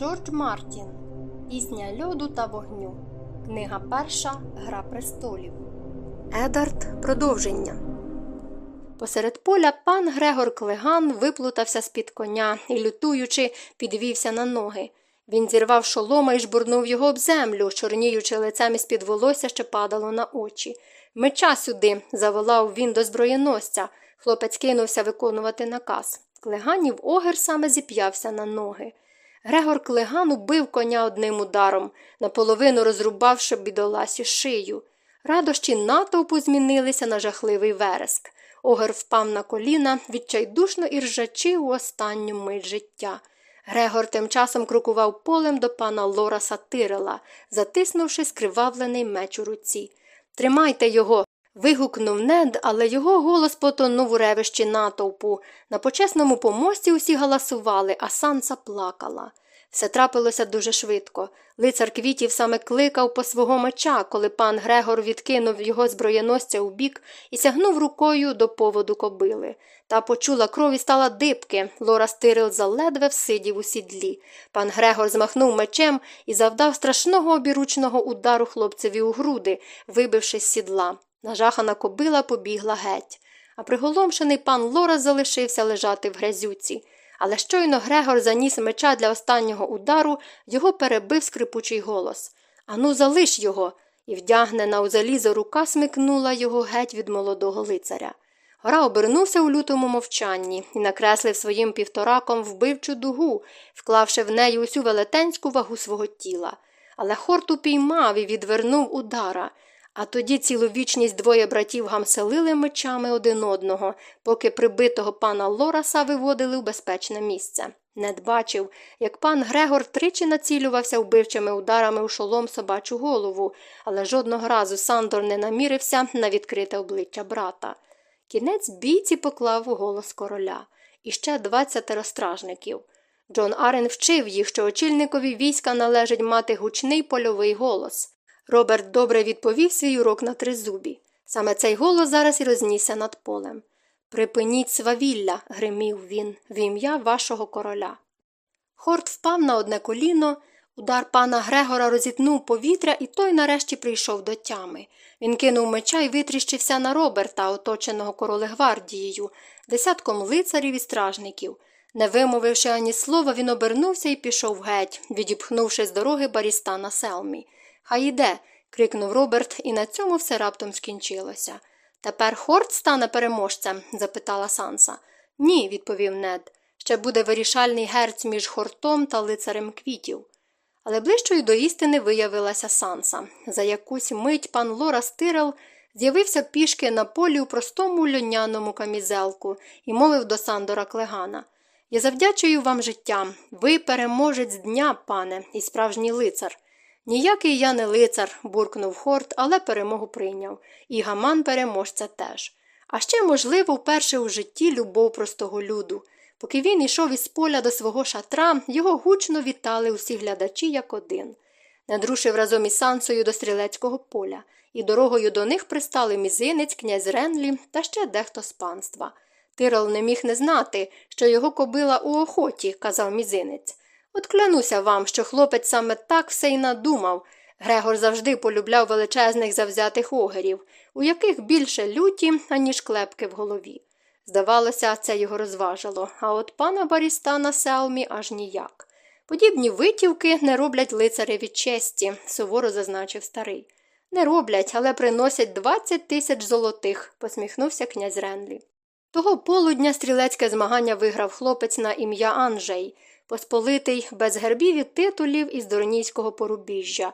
Джордж Мартін Пісня льоду та вогню. Книга перша Гра престолів. Едард продовження. Посеред поля пан Грегор Клеган виплутався з під коня і, лютуючи, підвівся на ноги. Він зірвав шолома і жбурнув його об землю, чорніючи лицем із під волосся, що падало на очі. Меча сюди. заволав він до зброєносця. Хлопець кинувся виконувати наказ. Клеганів огір саме зіп'явся на ноги. Грегор Клеган убив коня одним ударом, наполовину розрубавши бідоласі шию. Радощі натовпу змінилися на жахливий вереск. Огер впав на коліна, відчайдушно іржачи у останню мить життя. Грегор тим часом крокував полем до пана Лораса Тирела, затиснувши скривавлений меч у руці. Тримайте його. Вигукнув нед, але його голос потонув у ревищі натовпу. На почесному помості усі галасували, а санса плакала. Все трапилося дуже швидко. Лицар квітів саме кликав по свого меча, коли пан Грегор відкинув його зброєносця у бік і сягнув рукою до поводу кобили. Та почула кров і стала дибки. Лора Стирил заледве всидів у сідлі. Пан Грегор змахнув мечем і завдав страшного обіручного удару хлопцеві у груди, вибивши з сідла. Нажахана кобила побігла геть. А приголомшений пан Лора залишився лежати в грязюці. Але щойно Грегор заніс меча для останнього удару, його перебив скрипучий голос Ану, залиш його. І вдягнена у залізо рука смикнула його геть від молодого лицаря. Гора обернувся у лютому мовчанні і накреслив своїм півтораком вбивчу дугу, вклавши в неї усю велетенську вагу свого тіла. Але хорт упіймав і відвернув удара. А тоді цілу вічність двоє братів гамселили мечами один одного, поки прибитого пана Лораса виводили в безпечне місце. Нед бачив, як пан Грегор тричі націлювався вбивчими ударами у шолом собачу голову, але жодного разу Сандор не намірився на відкрите обличчя брата. Кінець бійці поклав у голос короля і ще двадцятеро стражників. Джон Арен вчив їх, що очільникові війська належить мати гучний польовий голос. Роберт добре відповів свій урок на тризубі. Саме цей голос зараз і рознісся над полем. Припиніть свавілля, гримів він, в ім'я вашого короля. Хорт впав на одне коліно, удар пана Грегора розітнув повітря, і той нарешті прийшов до тями. Він кинув меча і витріщився на Роберта, оточеного королегвардією, десятком лицарів і стражників. Не вимовивши ані слова, він обернувся і пішов геть, відіпхнувши з дороги баріста на селмі. Хай іде. крикнув Роберт, і на цьому все раптом скінчилося. Тепер Хорт стане переможцем? запитала Санса. Ні, відповів нед. Ще буде вирішальний герць між хортом та лицарем квітів. Але ближчою до істини виявилася Санса. За якусь мить пан Лора Стирел з'явився пішки на полі у простому льоняному камізелку і мовив до Сандора Клегана Я завдячую вам життям. Ви переможець дня, пане, і справжній лицар. Ніякий я не лицар, буркнув Хорт, але перемогу прийняв, і гаман переможця теж. А ще, можливо, вперше у житті любов простого люду. Поки він йшов із поля до свого шатра, його гучно вітали усі глядачі як один. Надрушив разом із сансою до стрілецького поля, і дорогою до них пристали мізинець, князь Ренлі та ще дехто з панства. Тирол не міг не знати, що його кобила у охоті, казав мізинець. От клянуся вам, що хлопець саме так все й надумав. Грегор завжди полюбляв величезних завзятих огерів, у яких більше люті, аніж клепки в голові. Здавалося, це його розважило, а от пана баріста на селмі аж ніяк. Подібні витівки не роблять лицареві честі, суворо зазначив старий. Не роблять, але приносять двадцять тисяч золотих, посміхнувся князь Ренлі. Того полудня стрілецьке змагання виграв хлопець на ім'я Анжей посполитий без гербів і титулів із Дорнійського порубіжжя.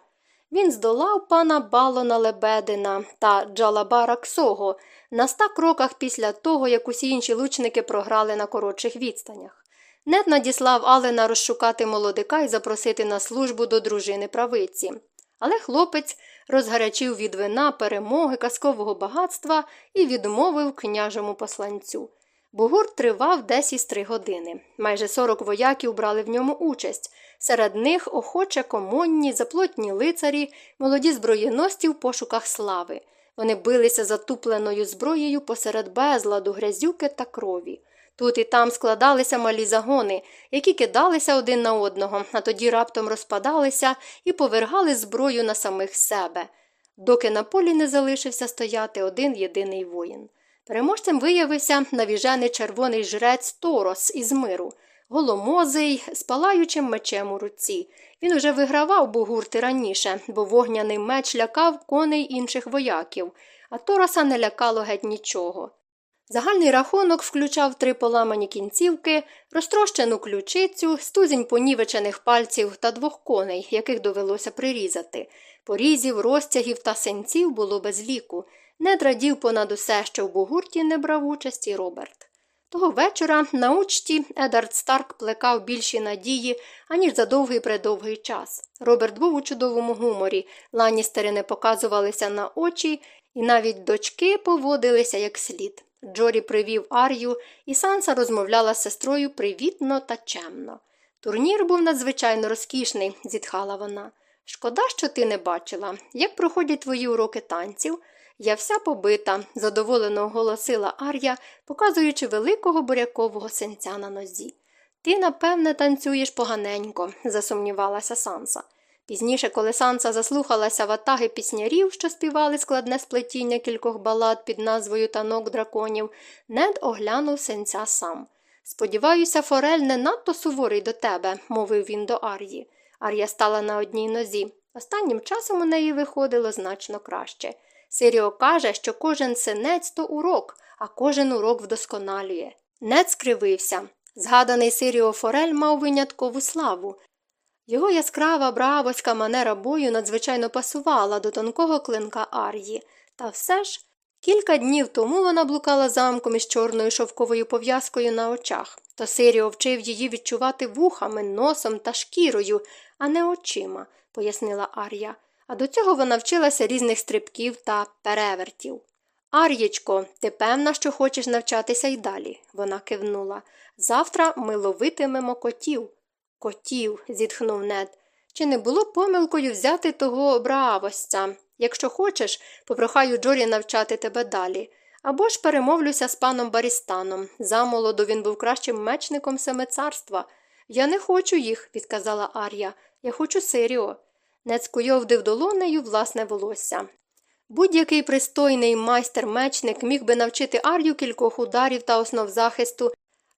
Він здолав пана Балона Лебедина та Джалабара Ксого на ста кроках після того, як усі інші лучники програли на коротших відстанях. Нет надіслав Алена розшукати молодика і запросити на службу до дружини правиці. Але хлопець розгарячив від вина перемоги казкового багатства і відмовив княжому посланцю. Бугур тривав десь із три години. Майже сорок вояків брали в ньому участь. Серед них охоче комонні, заплотні лицарі, молоді зброєності в пошуках слави. Вони билися затупленою зброєю посеред безладу, грязюки та крові. Тут і там складалися малі загони, які кидалися один на одного, а тоді раптом розпадалися і повергали зброю на самих себе, доки на полі не залишився стояти один єдиний воїн. Переможцем виявився навіжений червоний жрець Торос із миру, голомозий, з палаючим мечем у руці. Він уже вигравав бугурти раніше, бо вогняний меч лякав коней інших вояків, а Тороса не лякало геть нічого. Загальний рахунок включав три поламані кінцівки, розтрощену ключицю, стузінь понівечених пальців та двох коней, яких довелося прирізати. Порізів, розтягів та синців було без ліку. Не драдів понад усе, що в бугурті не брав участі Роберт. Того вечора на учті Едард Старк плекав більші надії, аніж за довгий предовгий час. Роберт був у чудовому гуморі, ланістери не показувалися на очі, і навіть дочки поводилися як слід. Джорі привів Ар'ю, і Санса розмовляла з сестрою привітно та чемно. Турнір був надзвичайно розкішний, зітхала вона. Шкода, що ти не бачила, як проходять твої уроки танців. Я вся побита, задоволено оголосила Ар'я, показуючи великого бурякового синця на нозі. Ти, напевне, танцюєш поганенько, засумнівалася Санса. Пізніше, коли Санса заслухалася ватаги піснярів, що співали складне сплетіння кількох балад під назвою Танок драконів, нед оглянув синця сам. Сподіваюся, Форель не надто суворий до тебе, мовив він до Ар'ї. Ар'я стала на одній нозі. Останнім часом у неї виходило значно краще. Сиріо каже, що кожен синець то урок, а кожен урок вдосконалює. Нед скривився. Згаданий Сиріо Форель мав виняткову славу. Його яскрава бравоська манера бою надзвичайно пасувала до тонкого клинка Ар'ї, та все ж кілька днів тому вона блукала замком із чорною шовковою пов'язкою на очах, то Сиріо вчив її відчувати вухами, носом та шкірою, а не очима, пояснила Ар'я а до цього вона вчилася різних стрибків та перевертів. Ар'єчко, ти певна, що хочеш навчатися й далі, вона кивнула. Завтра ми ловитимемо котів. Котів, зітхнув нед. Чи не було помилкою взяти того бравосця? Якщо хочеш, попрохаю Джорі навчати тебе далі. Або ж перемовлюся з паном Барістаном. Замолоду він був кращим мечником семицарства. Я не хочу їх, відказала Ар'я. Я хочу Сиріо. Нед скуйовдив долонею власне волосся. Будь-який пристойний майстер-мечник міг би навчити ар'ю кількох ударів та основ захисту,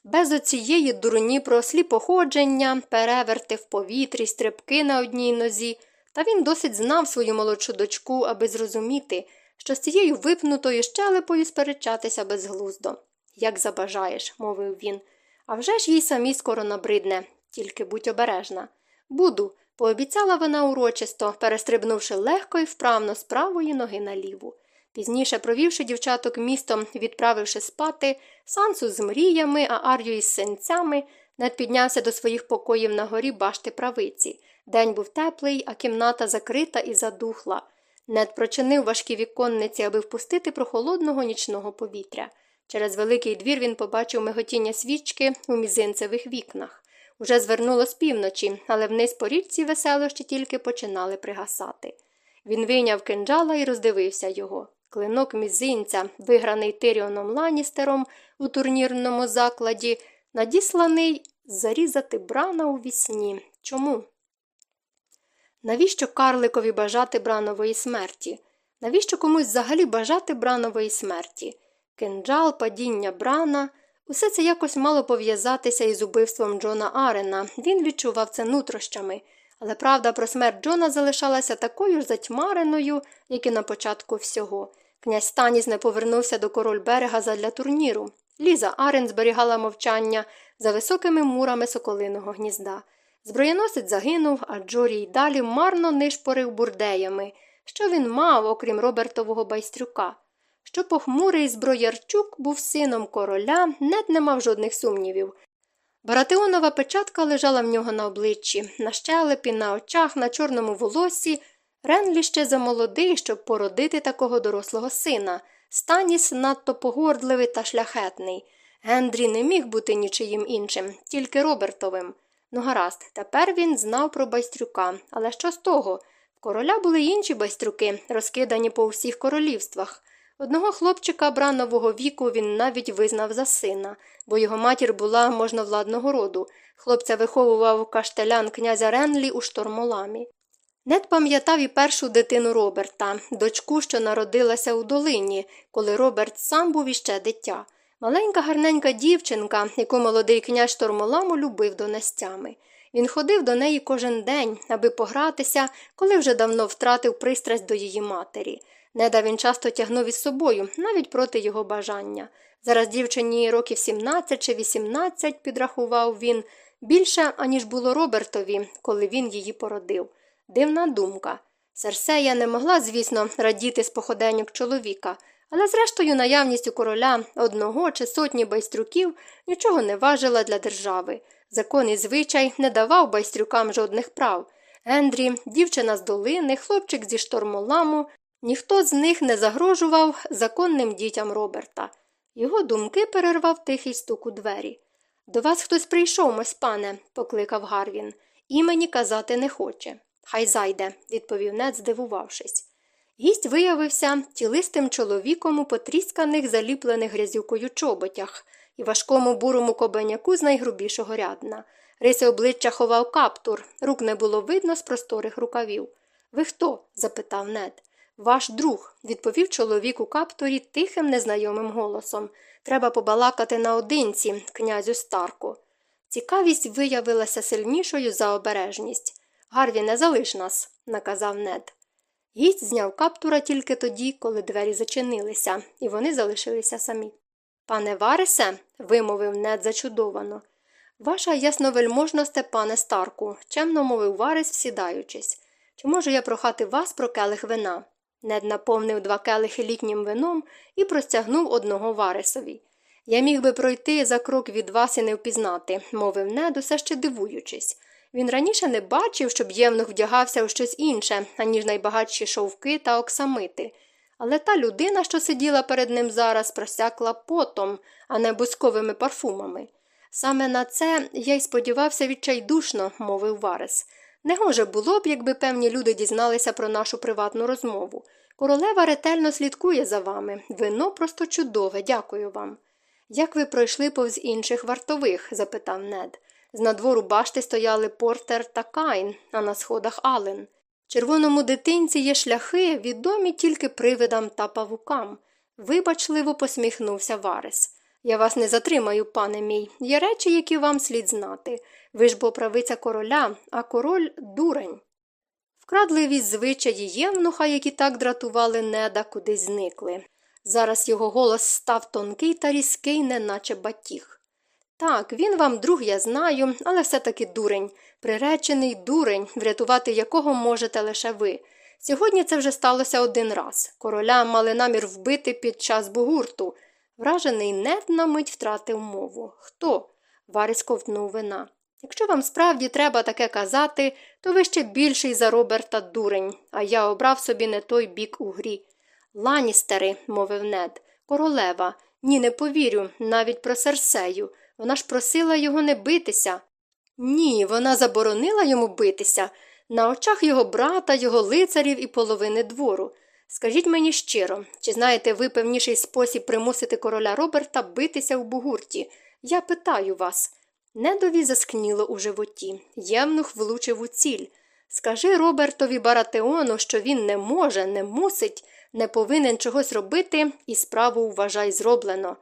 без оцієї дурні про сліпоходження, переверти в повітрі, стрибки на одній нозі, та він досить знав свою молодшу дочку, аби зрозуміти, що з цією випнутою щелепою сперечатися безглуздо. Як забажаєш, мовив він. «А вже ж їй самі скоро набридне, тільки будь обережна. Буду пообіцяла вона урочисто, перестрибнувши легко і вправно з правої ноги на ліву. Пізніше, провівши дівчаток містом, відправивши спати, сансу з мріями, а ар'ю із синцями, нед піднявся до своїх покоїв на горі башти правиці. День був теплий, а кімната закрита і задухла. Нед прочинив важкі віконниці, аби впустити прохолодного нічного повітря. Через великий двір він побачив миготіння свічки у мізинцевих вікнах. Уже звернуло з півночі, але вниз по річці веселощі тільки починали пригасати. Він вийняв кинджала і роздивився його. Клинок мізинця, виграний Тиріоном Ланістером у турнірному закладі, надісланий зарізати брана у вісні. Чому? Навіщо карликові бажати бранової смерті? Навіщо комусь взагалі бажати бранової смерті? Кинджал, падіння брана. Усе це якось мало пов'язатися із убивством Джона Арена. Він відчував це нутрощами. Але правда про смерть Джона залишалася такою ж затьмареною, як і на початку всього. Князь Станіс не повернувся до король берега задля турніру. Ліза Арен зберігала мовчання за високими мурами соколиного гнізда. Зброєносець загинув, а Джорі й далі марно нишпорив бурдеями. Що він мав, окрім Робертового байстрюка? Що похмурий зброярчук був сином короля, нед не мав жодних сумнівів. Баратеонова печатка лежала в нього на обличчі, на щелепі, на очах, на чорному волосі. Ренлі ще замолодий, щоб породити такого дорослого сина. Станіс надто погордливий та шляхетний. Гендрі не міг бути нічиїм іншим, тільки Робертовим. Ну, гаразд, тепер він знав про байстрюка, але що з того? В короля були інші байстрюки, розкидані по всіх королівствах. Одного хлопчика бранового віку він навіть визнав за сина, бо його матір була можновладного роду. Хлопця виховував каштелян князя Ренлі у штормоламі. Нед пам'ятав і першу дитину Роберта, дочку, що народилася у долині, коли Роберт сам був іще дитя. Маленька гарненька дівчинка, яку молодий князь штормоламу любив донестями. Він ходив до неї кожен день, аби погратися, коли вже давно втратив пристрасть до її матері. Неда він часто тягнув із собою, навіть проти його бажання. Зараз дівчині років 17 чи 18, підрахував він, більше, аніж було Робертові, коли він її породив. Дивна думка. Серсея не могла, звісно, радіти з походеньок чоловіка, але, зрештою, наявність у короля одного чи сотні байстрюків нічого не важила для держави. Закон і звичай не давав байстрюкам жодних прав. Ендрі, дівчина з долини, хлопчик зі штормоламу, ніхто з них не загрожував законним дітям Роберта. Його думки перервав тихий стук у двері. До вас хтось прийшов, мось пане, покликав Гарвін. Імені казати не хоче. Хай зайде, відповів Нед, здивувавшись. Гість виявився тілистим чоловіком у потрісканих, заліплених грязюкою чоботях і важкому бурому кобеняку з найгрубішого рядна. Риси обличчя ховав каптур, рук не було видно з просторих рукавів. Ви хто? запитав нед. Ваш друг, відповів чоловік у каптурі тихим, незнайомим голосом. Треба побалакати наодинці, князю Старку. Цікавість виявилася сильнішою за обережність. Гарві, не залиш нас, наказав нед. Гість зняв каптура тільки тоді, коли двері зачинилися, і вони залишилися самі. Пане Варесе, вимовив нед зачудовано. Ваша ясновельможносте, пане Старку, чемно мовив Варес, всідаючись. Чи можу я прохати вас про келих вина? Нед наповнив два келихи літнім вином і простягнув одного Варесові. Я міг би пройти за крок від вас і не впізнати, мовив нед, усе ще дивуючись. Він раніше не бачив, щоб євнух вдягався у щось інше, аніж найбагатші шовки та оксамити. Але та людина, що сиділа перед ним зараз, просякла потом, а не бузковими парфумами. Саме на це я й сподівався відчайдушно, мовив Варес. Негоже було б, якби певні люди дізналися про нашу приватну розмову. Королева ретельно слідкує за вами. Вино просто чудове, дякую вам. Як ви пройшли повз інших вартових? запитав нед. З надвору башти стояли Портер та Кайн, а на сходах Ален. Червоному дитинці є шляхи, відомі тільки привидам та павукам. Вибачливо посміхнувся Варес. Я вас не затримаю, пане мій. Є речі, які вам слід знати. Ви ж бо правиця короля, а король дурень. Вкрадливість звичаї євнуха, які так дратували неда, кудись зникли. Зараз його голос став тонкий та різкий, неначе батіг. Так, він вам друг, я знаю, але все таки дурень, приречений дурень, врятувати якого можете лише ви. Сьогодні це вже сталося один раз. Короля мали намір вбити під час бугурту. Вражений нет на мить втратив мову. Хто? Варис ковтнув вина. Якщо вам справді треба таке казати, то ви ще більший за Роберта дурень, а я обрав собі не той бік у грі. Ланістери, мовив нед, королева. Ні, не повірю, навіть про Серсею. Вона ж просила його не битися. Ні, вона заборонила йому битися на очах його брата, його лицарів і половини двору. Скажіть мені щиро, чи знаєте ви певніший спосіб примусити короля Роберта битися в бугурті? Я питаю вас. Недові заскніло у животі. Євнух влучив у ціль. Скажи Робертові Баратеону, що він не може, не мусить, не повинен чогось робити, і справу вважай зроблено.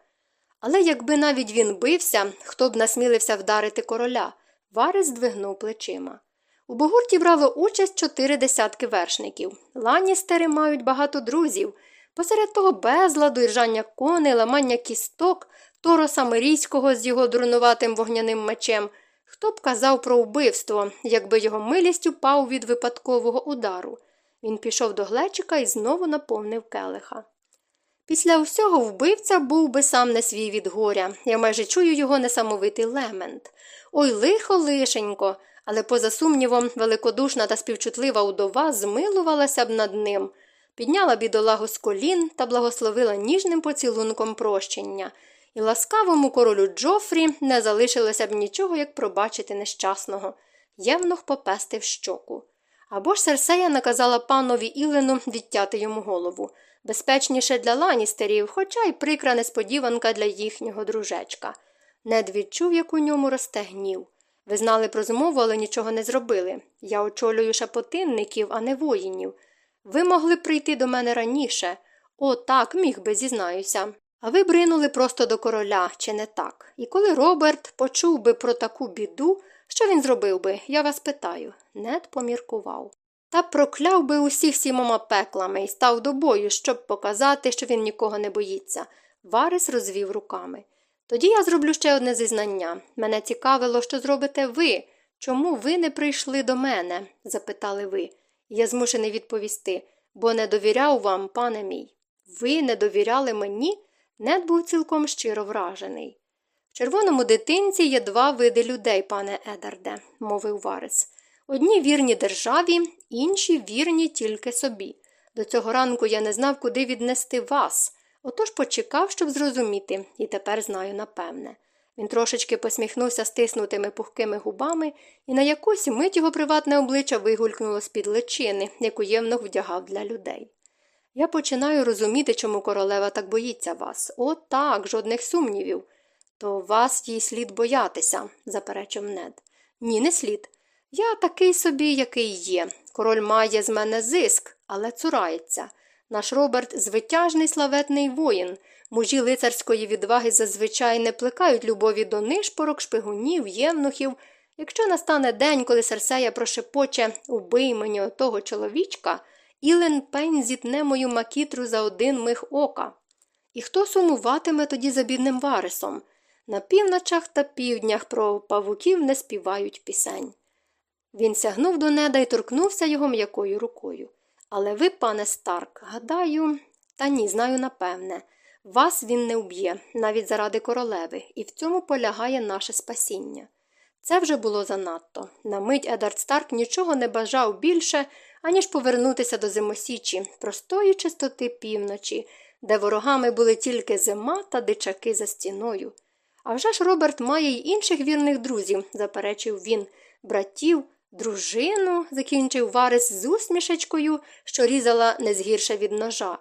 Але якби навіть він бився, хто б насмілився вдарити короля, Варис здвигнув плечима. У Богурті брало участь чотири десятки вершників. Ланістери мають багато друзів. Посеред того безладу, іржання коней, ламання кісток, Тороса Мирійського з його дурнуватим вогняним мечем. Хто б казав про вбивство, якби його милість упав від випадкового удару. Він пішов до глечика і знову наповнив келиха. Після усього вбивця був би сам не свій від горя. Я майже чую його несамовитий лемент. Ой, лихо, лишенько, але, поза сумнівом, великодушна та співчутлива удова змилувалася б над ним, підняла бідолагу з колін та благословила ніжним поцілунком прощення, і ласкавому королю Джофрі не залишилося б нічого, як пробачити нещасного. Євнух попестив щоку. Або ж Серсея наказала панові Ілену відтяти йому голову. Безпечніше для ланістерів, хоча й прикра несподіванка для їхнього дружечка. Нед відчув, як у ньому росте гнів. Ви знали про змову, але нічого не зробили. Я очолюю шепотинників, а не воїнів. Ви могли прийти до мене раніше. О, так, міг би, зізнаюся. А ви бринули просто до короля, чи не так? І коли Роберт почув би про таку біду, що він зробив би, я вас питаю. Нед поміркував. Та прокляв би усіх сімома пеклами і став до бою, щоб показати, що він нікого не боїться. Варис розвів руками. Тоді я зроблю ще одне зізнання. Мене цікавило, що зробите ви. Чому ви не прийшли до мене? запитали ви. Я змушений відповісти, бо не довіряв вам, пане мій. Ви не довіряли мені? Нед був цілком щиро вражений. В червоному дитинці є два види людей, пане Едарде, мовив Варис. Одні вірні державі, інші вірні тільки собі. До цього ранку я не знав, куди віднести вас. Отож почекав, щоб зрозуміти, і тепер знаю напевне. Він трошечки посміхнувся стиснутими пухкими губами, і на якусь мить його приватне обличчя вигулькнуло з під личини, яку євнух вдягав для людей. Я починаю розуміти, чому королева так боїться вас. О, так, жодних сумнівів. То вас їй слід боятися, заперечив нед. Ні, не слід. Я такий собі, який є. Король має з мене зиск, але цурається. Наш Роберт звитяжний славетний воїн. Мужі лицарської відваги зазвичай не плекають любові до нишпорок, шпигунів, євнухів. Якщо настане день, коли Серсея прошепоче убий мені отого чоловічка, Ілен Пень зітне мою макітру за один миг ока. І хто сумуватиме тоді за бідним Варисом? На півночах та півднях про павуків не співають пісень. Він сягнув до неда і торкнувся його м'якою рукою. Але ви, пане Старк, гадаю, та ні, знаю напевне, вас він не вб'є, навіть заради королеви, і в цьому полягає наше спасіння. Це вже було занадто. На мить Едард Старк нічого не бажав більше, аніж повернутися до зимосічі, простої чистоти півночі, де ворогами були тільки зима та дичаки за стіною. А вже ж Роберт має й інших вірних друзів, заперечив він, братів, дружину, закінчив Варис з усмішечкою, що різала не згірше від ножа.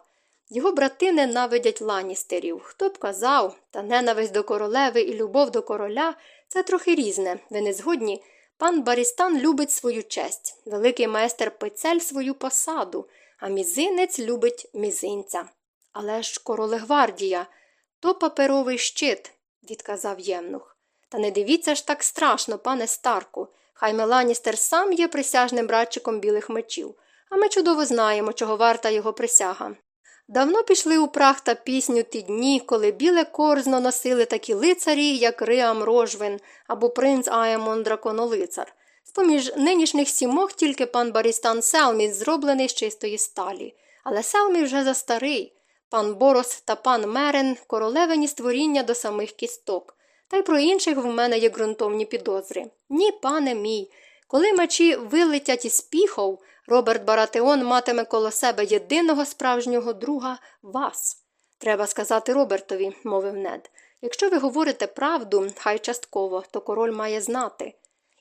Його брати ненавидять ланістерів. Хто б казав, та ненависть до королеви і любов до короля це трохи різне. Ви не згодні. Пан Барістан любить свою честь, великий майстер пецель свою посаду, а мізинець любить мізинця. Але ж королегвардія, то паперовий щит, відказав ємнух. Та не дивіться ж так страшно, пане Старку. Хай Меланістер сам є присяжним братчиком білих мечів, а ми чудово знаємо, чого варта його присяга. Давно пішли у прах та пісню ті дні, коли біле корзно носили такі лицарі, як Риам Рожвин або принц Аемон Драконолицар. З поміж нинішніх сімох тільки пан Барістан Селміс зроблений з чистої сталі. Але Селмі вже застарий. Пан Борос та пан Мерен королевині створіння до самих кісток. Та й про інших в мене є ґрунтовні підозри. Ні, пане мій. Коли мечі вилетять із піхов, Роберт Баратеон матиме коло себе єдиного справжнього друга вас. Треба сказати Робертові, мовив нед. Якщо ви говорите правду, хай частково, то король має знати.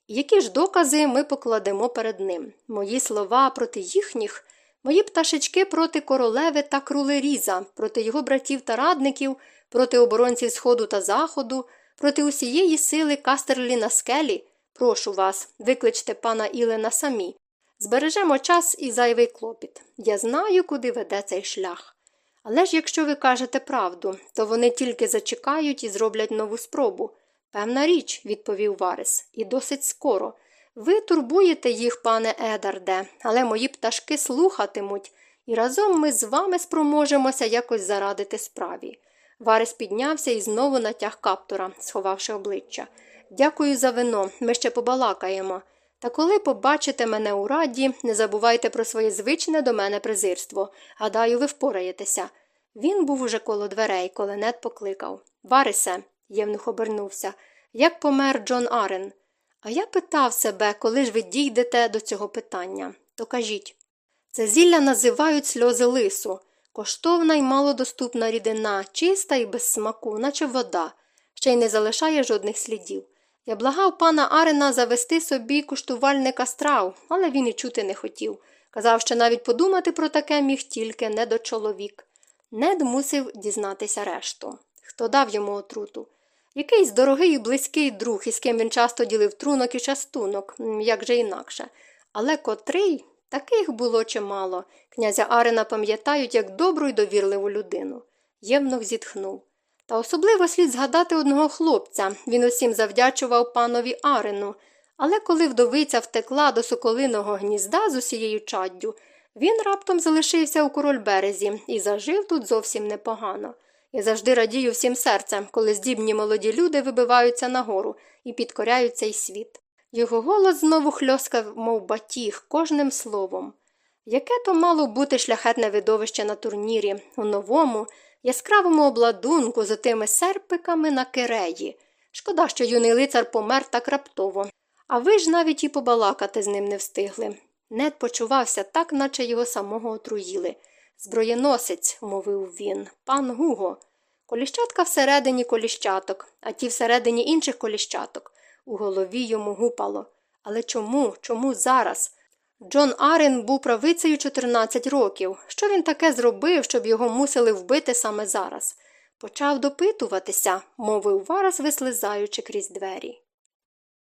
Які ж докази ми покладемо перед ним? Мої слова проти їхніх, мої пташечки проти королеви та крулеріза, проти його братів та радників, проти оборонців Сходу та Заходу, проти усієї сили Кастерлі на скелі. Прошу вас, викличте пана Ілена самі. Збережемо час і зайвий клопіт. Я знаю, куди веде цей шлях. Але ж якщо ви кажете правду, то вони тільки зачекають і зроблять нову спробу. Певна річ, відповів Варис, і досить скоро. Ви турбуєте їх, пане Едарде, але мої пташки слухатимуть, і разом ми з вами спроможемося якось зарадити справі. Варис піднявся і знову натяг каптора, сховавши обличчя. Дякую за вино, ми ще побалакаємо. Та коли побачите мене у раді, не забувайте про своє звичне до мене презирство. Гадаю, ви впораєтеся. Він був уже коло дверей, коли нед покликав Варисе, євнух обернувся, як помер Джон Арен. А я питав себе, коли ж ви дійдете до цього питання, то кажіть. Це зілля називають сльози лису, коштовна й малодоступна рідина, чиста і без смаку, наче вода, ще й не залишає жодних слідів. Я благав пана Арена завести собі куштувальника страв, але він і чути не хотів. Казав, що навіть подумати про таке міг тільки недочоловік. Нед мусив дізнатися решту. Хто дав йому отруту? Якийсь дорогий і близький друг, із ким він часто ділив трунок і частунок, як же інакше. Але котрий таких було чимало. Князя Арена пам'ятають як добру й довірливу людину. Євнух зітхнув. Та особливо слід згадати одного хлопця. Він усім завдячував панові Арену. Але коли вдовиця втекла до соколиного гнізда з усією чаддю, він раптом залишився у корольберезі і зажив тут зовсім непогано. Я завжди радію всім серцем, коли здібні молоді люди вибиваються нагору і підкоряють цей світ. Його голос знову хльоскав, мов батіг, кожним словом. Яке то мало бути шляхетне видовище на турнірі, у новому, яскравому обладунку з отими серпиками на киреї. Шкода, що юний лицар помер так раптово. А ви ж навіть і побалакати з ним не встигли. Нед почувався так, наче його самого отруїли. Зброєносець, мовив він, пан Гуго. Коліщатка всередині коліщаток, а ті всередині інших коліщаток. У голові йому гупало. Але чому? Чому зараз? Джон Арен був правицею 14 років. Що він таке зробив, щоб його мусили вбити саме зараз? Почав допитуватися, мовив Варас, вислизаючи крізь двері.